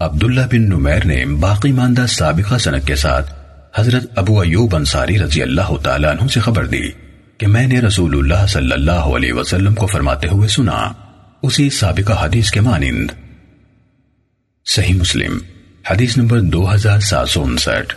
عبداللہ بن نمیر نے باقی ماندہ سابقہ سنت کے ساتھ حضرت ابو ایوب انصاری رضی اللہ تعالیٰ عنہ سے خبر دی کہ میں نے رسول اللہ صلی اللہ علیہ وسلم کو فرماتے ہوئے سنا، اسی سابقہ حدیث کے مانند۔ صحیح مسلم، حدیث نمبر دو ہزار سات سو انسٹھ۔